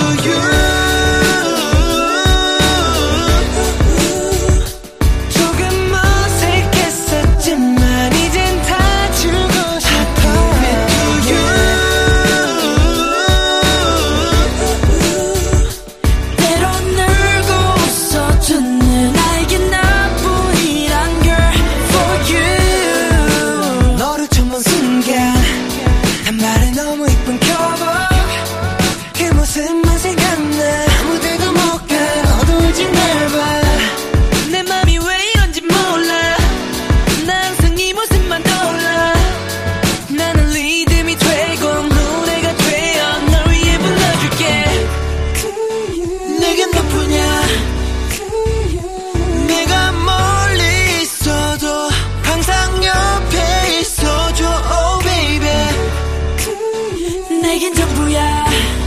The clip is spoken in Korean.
you. 전부야?